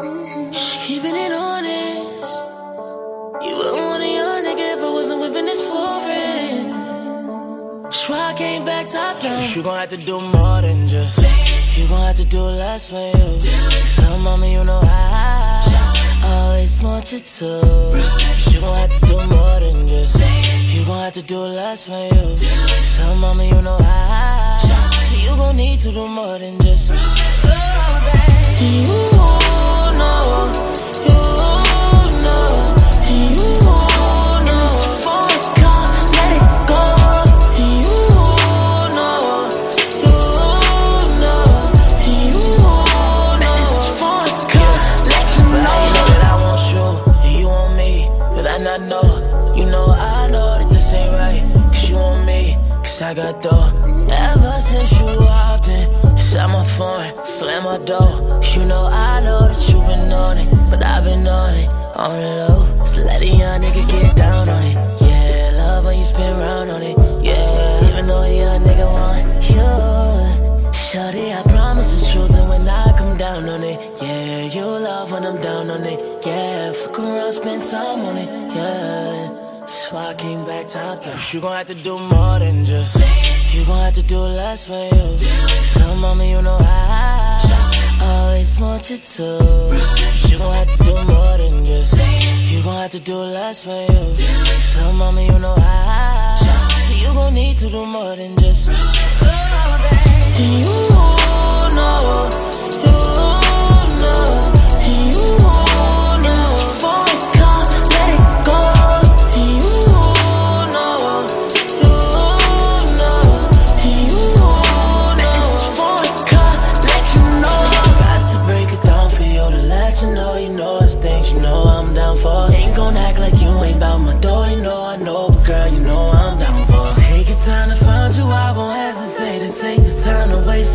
Keeping it honest. You wouldn't want a young nigga if I wasn't whipping this foreign. why I came back top down. You gon' have to do more than just. You gon' have to do less for you. So, mama, you know how. I always want you to. You gon' have to do more than just. You gon' have to do less for you. So, mama, you know how. So, you gon' need to do more than just. Do you want I got dough. Ever since you hopped in, shut my phone, slam my door. You know I know that you been on it, but I've been on it, on low. So let a young nigga get down on it. Yeah, love when you spin round on it. Yeah, even though a young nigga want you. Shorty, I promise the truth, and when I come down on it, yeah, you love when I'm down on it, yeah. Fuck around, spend time on it, yeah. Came back top down. You gon' have to do more than just. You gon' have to do less for you. So, mama, you know I always want you to. You gon' have to do more than just. You gon' have to do less for you. So, mama, you know I. So you gon' need to do more than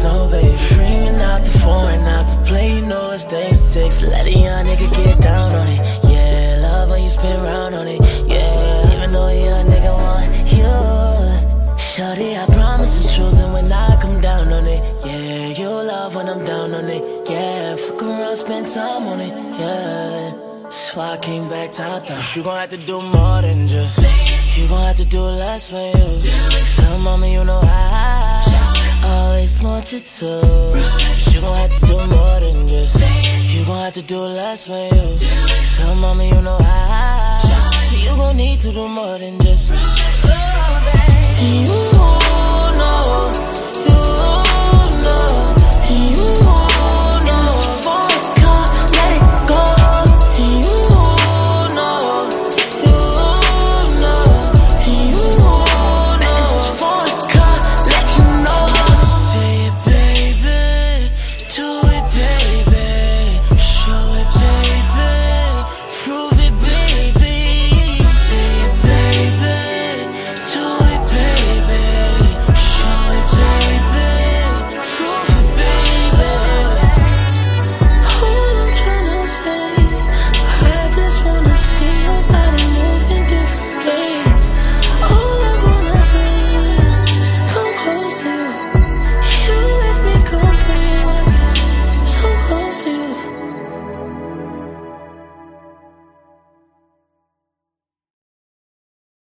no baby. Bringing out the foreign, not to play. You know it's take. So let a young nigga get down on it. Yeah, love when you spin round on it. Yeah, even though a young nigga want you. Shorty, I promise the truth, and when I come down on it, yeah, you love when I'm down on it, yeah. Fuck around, spend time on it, yeah. So I came back top down. You gon' have to do more than just. You gon' have to do less for you. So, mama, you know I always want you to. You gon' have to do more than just. You gon' have to do less for you. So, mama, you know I. So you gon' need to do more than just.